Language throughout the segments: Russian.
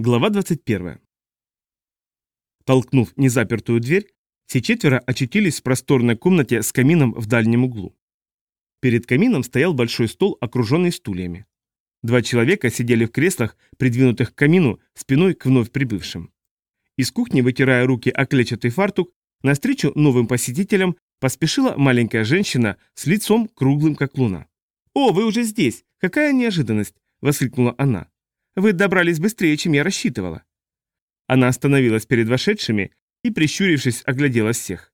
Глава 21. Толкнув незапертую дверь, все четверо очутились в просторной комнате с камином в дальнем углу. Перед камином стоял большой стол, окруженный стульями. Два человека сидели в креслах, придвинутых к камину, спиной к вновь прибывшим. Из кухни, вытирая руки о клетчатый фартук, навстречу новым посетителям поспешила маленькая женщина с лицом круглым, как луна. «О, вы уже здесь! Какая неожиданность!» – воскликнула она. «Вы добрались быстрее, чем я рассчитывала». Она остановилась перед вошедшими и, прищурившись, оглядела всех.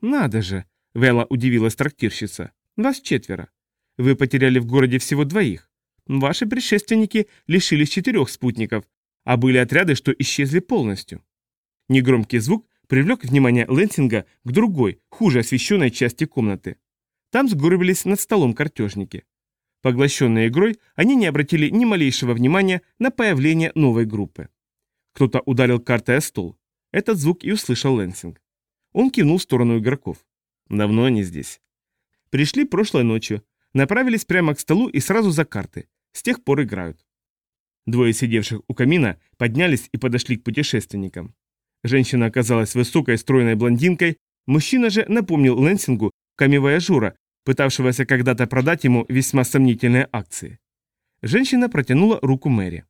«Надо же!» – Вела удивилась трактирщица. «Вас четверо. Вы потеряли в городе всего двоих. Ваши предшественники лишились четырех спутников, а были отряды, что исчезли полностью». Негромкий звук привлек внимание Лэнсинга к другой, хуже освещенной части комнаты. Там сгорбились над столом картежники. Поглощенные игрой, они не обратили ни малейшего внимания на появление новой группы. Кто-то ударил картой о стол. Этот звук и услышал Лэнсинг. Он кивнул в сторону игроков. Давно они здесь. Пришли прошлой ночью, направились прямо к столу и сразу за карты. С тех пор играют. Двое сидевших у камина поднялись и подошли к путешественникам. Женщина оказалась высокой, стройной блондинкой, мужчина же напомнил Лэнсингу коммивояжера, пытавшегося когда-то продать ему весьма сомнительные акции. Женщина протянула руку Мэри.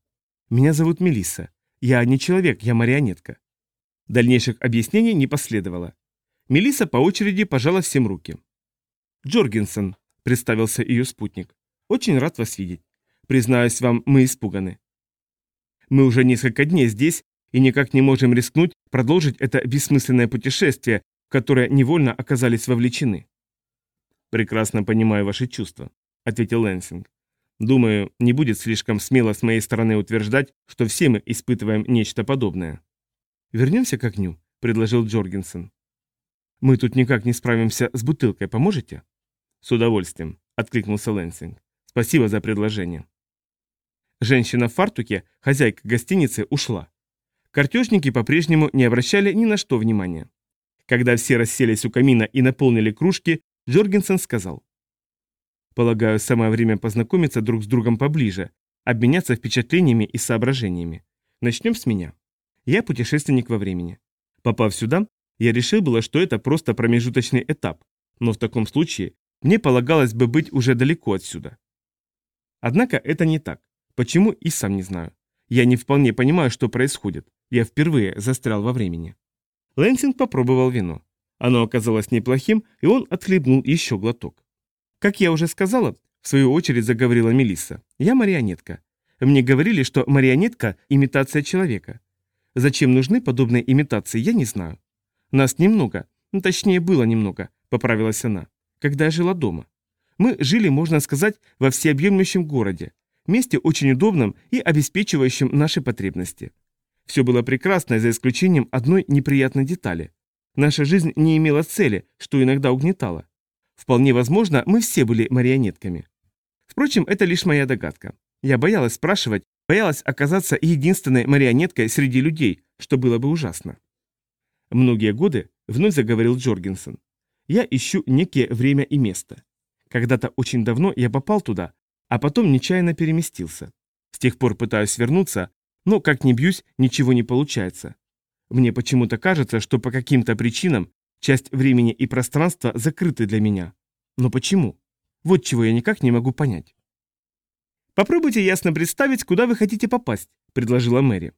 «Меня зовут Мелисса. Я не человек, я марионетка». Дальнейших объяснений не последовало. Мелисса по очереди пожала всем руки. «Джоргенсен», — представился ее спутник. «Очень рад вас видеть. Признаюсь вам, мы испуганы. Мы уже несколько дней здесь и никак не можем рискнуть продолжить это бессмысленное путешествие, в которое невольно оказались вовлечены. «Прекрасно понимаю ваши чувства», — ответил Лэнсинг. «Думаю, не будет слишком смело с моей стороны утверждать, что все мы испытываем нечто подобное». «Вернемся к огню», — предложил Джоргенсен. «Мы тут никак не справимся с бутылкой, поможете?» «С удовольствием», — откликнулся Лэнсинг. «Спасибо за предложение». Женщина в фартуке, хозяйка гостиницы, ушла. Картежники по-прежнему не обращали ни на что внимания. Когда все расселись у камина и наполнили кружки, Джоргенсен сказал. «Полагаю, самое время познакомиться друг с другом поближе, обменяться впечатлениями и соображениями. Начнем с меня. Я путешественник во времени. Попав сюда, я решил было, что это просто промежуточный этап, но в таком случае мне полагалось бы быть уже далеко отсюда. Однако это не так. Почему и сам не знаю. Я не вполне понимаю, что происходит. Я впервые застрял во времени. Лэнсинг попробовал вино. Оно оказалось неплохим, и он отхлебнул еще глоток. Как я уже сказала, в свою очередь заговорила Мелисса, я марионетка. Мне говорили, что марионетка – имитация человека. Зачем нужны подобные имитации, я не знаю. Нас немного, ну, точнее было немного, поправилась она, когда я жила дома. Мы жили, можно сказать, во всеобъемлющем городе, месте очень удобном и обеспечивающем наши потребности. Все было прекрасно, за исключением одной неприятной детали. Наша жизнь не имела цели, что иногда угнетало. Вполне возможно, мы все были марионетками. Впрочем, это лишь моя догадка. Я боялась спрашивать, боялась оказаться единственной марионеткой среди людей, что было бы ужасно. Многие годы, вновь заговорил Джоргенсен, я ищу некие время и место. Когда-то очень давно я попал туда, а потом нечаянно переместился. С тех пор пытаюсь вернуться, но как ни бьюсь, ничего не получается. Мне почему-то кажется, что по каким-то причинам часть времени и пространства закрыты для меня. Но почему? Вот чего я никак не могу понять. «Попробуйте ясно представить, куда вы хотите попасть», — предложила Мэри.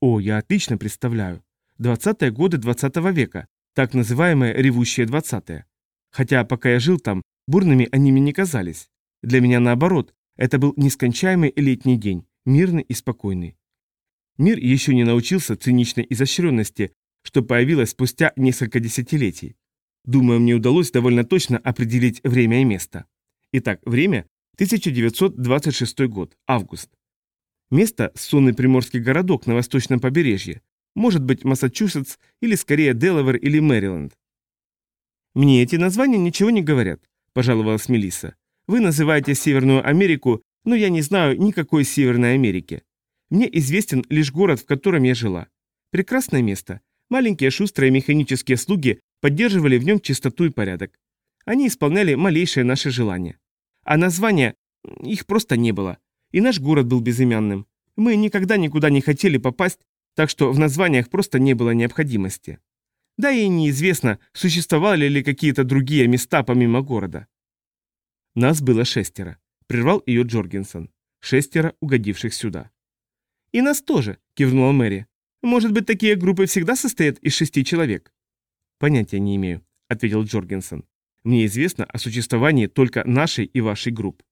«О, я отлично представляю. Двадцатые годы двадцатого века, так называемые ревущие двадцатые. Хотя, пока я жил там, бурными они мне не казались. Для меня, наоборот, это был нескончаемый летний день, мирный и спокойный. Мир еще не научился циничной изощренности, что появилось спустя несколько десятилетий. Думаю, мне удалось довольно точно определить время и место. Итак, время – 1926 год, август. Место – сонный приморский городок на восточном побережье, может быть Массачусетс или скорее Делавер или Мэриленд. «Мне эти названия ничего не говорят», – пожаловалась Мелисса. «Вы называете Северную Америку, но я не знаю никакой Северной Америки. Мне известен лишь город, в котором я жила. Прекрасное место. Маленькие шустрые механические слуги поддерживали в нем чистоту и порядок. Они исполняли малейшие наши желания. А названия, их просто не было. И наш город был безымянным. Мы никогда никуда не хотели попасть, так что в названиях просто не было необходимости. Да и неизвестно, существовали ли какие-то другие места помимо города. Нас было шестеро. Прервал ее Джоргенсон. Шестеро, угодивших сюда. «И нас тоже», — кивнула Мэри. «Может быть, такие группы всегда состоят из шести человек?» «Понятия не имею», — ответил Джоргенсон. «Мне известно о существовании только нашей и вашей групп».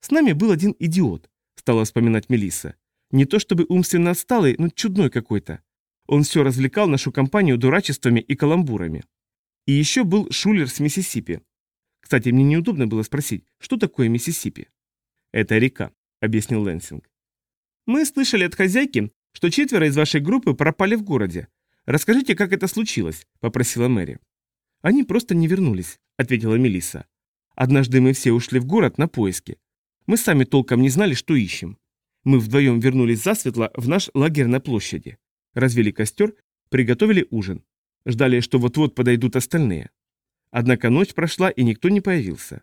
«С нами был один идиот», — стала вспоминать Мелисса. «Не то чтобы умственно отсталый, но чудной какой-то. Он все развлекал нашу компанию дурачествами и каламбурами. И еще был шулер с Миссисипи. Кстати, мне неудобно было спросить, что такое Миссисипи? Это река, объяснил Лэнсинг. Мы слышали от хозяйки, что четверо из вашей группы пропали в городе. Расскажите, как это случилось, попросила Мэри. Они просто не вернулись, ответила Мелисса. Однажды мы все ушли в город на поиски. Мы сами толком не знали, что ищем. Мы вдвоем вернулись засветло в наш лагерь на площади. Развели костер, приготовили ужин. Ждали, что вот-вот подойдут остальные. Однако ночь прошла, и никто не появился.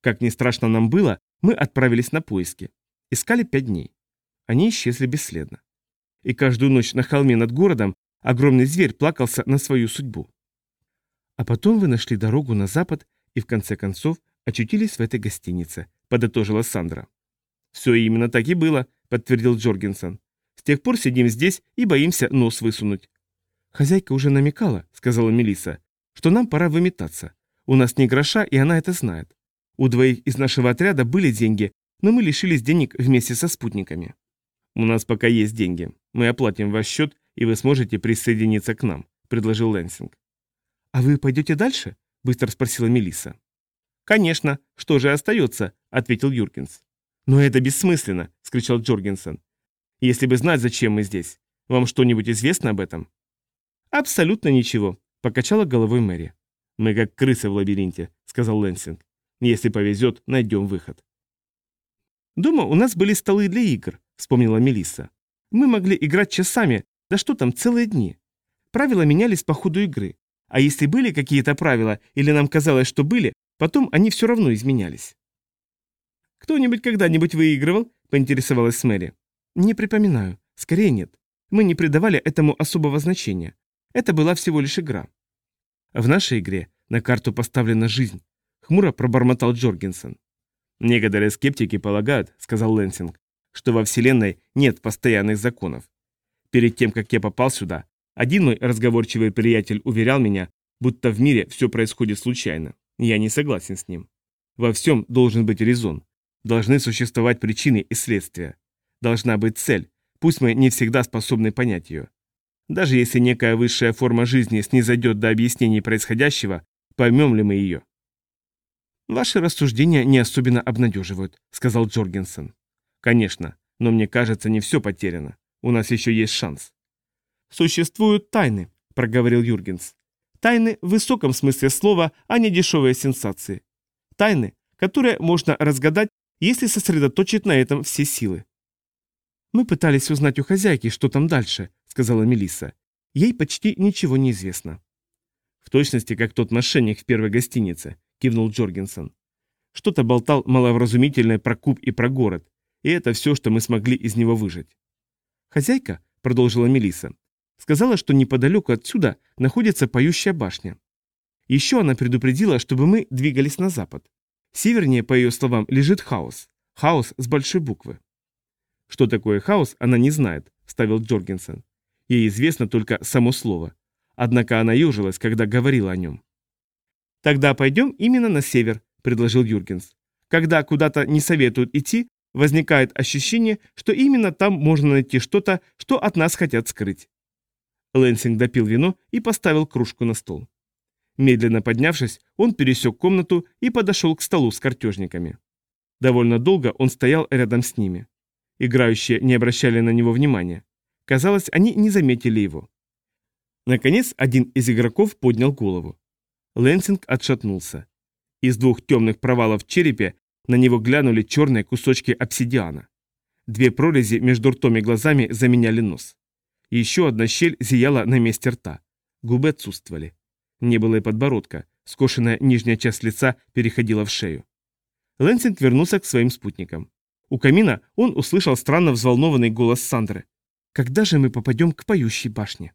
Как ни страшно нам было, мы отправились на поиски. Искали пять дней. Они исчезли бесследно. И каждую ночь на холме над городом огромный зверь плакался на свою судьбу. А потом вы нашли дорогу на запад и в конце концов очутились в этой гостинице, подытожила Сандра. Все именно так и было, подтвердил Джоргенсон. С тех пор сидим здесь и боимся нос высунуть. Хозяйка уже намекала, сказала Мелиса, что нам пора выметаться. У нас не гроша, и она это знает. У двоих из нашего отряда были деньги, но мы лишились денег вместе со спутниками. У нас пока есть деньги. Мы оплатим ваш счет, и вы сможете присоединиться к нам, предложил Лэнсинг. А вы пойдете дальше? быстро спросила Мелиса. Конечно, что же остается, ответил Юркинс. Но это бессмысленно, скричал Джоргенсен. Если бы знать, зачем мы здесь. Вам что-нибудь известно об этом? Абсолютно ничего, Покачала головой Мэри. «Мы как крысы в лабиринте», — сказал Лэнсинг. «Если повезет, найдем выход». «Дома у нас были столы для игр», — вспомнила Мелисса. «Мы могли играть часами, да что там, целые дни. Правила менялись по ходу игры. А если были какие-то правила, или нам казалось, что были, потом они все равно изменялись». «Кто-нибудь когда-нибудь выигрывал?» — поинтересовалась Мэри. «Не припоминаю. Скорее нет. Мы не придавали этому особого значения. Это была всего лишь игра. В нашей игре на карту поставлена жизнь, хмуро пробормотал Джоргенсен. Некоторые скептики полагают, сказал Лэнсинг, что во Вселенной нет постоянных законов. Перед тем, как я попал сюда, один мой разговорчивый приятель уверял меня, будто в мире все происходит случайно. Я не согласен с ним. Во всем должен быть резон. Должны существовать причины и следствия. Должна быть цель, пусть мы не всегда способны понять ее. Даже если некая высшая форма жизни снизойдет до объяснений происходящего, поймем ли мы ее? «Ваши рассуждения не особенно обнадеживают», — сказал Джоргенсен. «Конечно, но мне кажется, не все потеряно. У нас еще есть шанс». «Существуют тайны», — проговорил Юргенс. «Тайны в высоком смысле слова, а не дешевые сенсации. Тайны, которые можно разгадать, если сосредоточить на этом все силы. Мы пытались узнать у хозяйки, что там дальше, сказала Мелисса. Ей почти ничего не известно. В точности, как тот мошенник в первой гостинице, кивнул Джоргенсон. Что-то болтал маловразумительное про куб и про город, и это все, что мы смогли из него выжать. Хозяйка, продолжила Мелисса, сказала, что неподалеку отсюда находится поющая башня. Еще она предупредила, чтобы мы двигались на запад. Севернее, по ее словам, лежит хаос. Хаос с большой буквы. Что такое хаос, она не знает, ставил Джоргенсен. Ей известно только само слово. Однако она ежилась, когда говорила о нем. «Тогда пойдем именно на север», — предложил Юргенс. «Когда куда-то не советуют идти, возникает ощущение, что именно там можно найти что-то, что от нас хотят скрыть». Лэнсинг допил вино и поставил кружку на стол. Медленно поднявшись, он пересек комнату и подошел к столу с картежниками. Довольно долго он стоял рядом с ними. Играющие не обращали на него внимания. Казалось, они не заметили его. Наконец, один из игроков поднял голову. Лэнсинг отшатнулся. Из двух темных провалов в черепе на него глянули черные кусочки обсидиана. Две прорези между ртом и глазами заменяли нос. Еще одна щель зияла на месте рта. Губы отсутствовали. Не было и подбородка. Скошенная нижняя часть лица переходила в шею. Лэнсинг вернулся к своим спутникам. У камина он услышал странно взволнованный голос Сандры. «Когда же мы попадем к поющей башне?»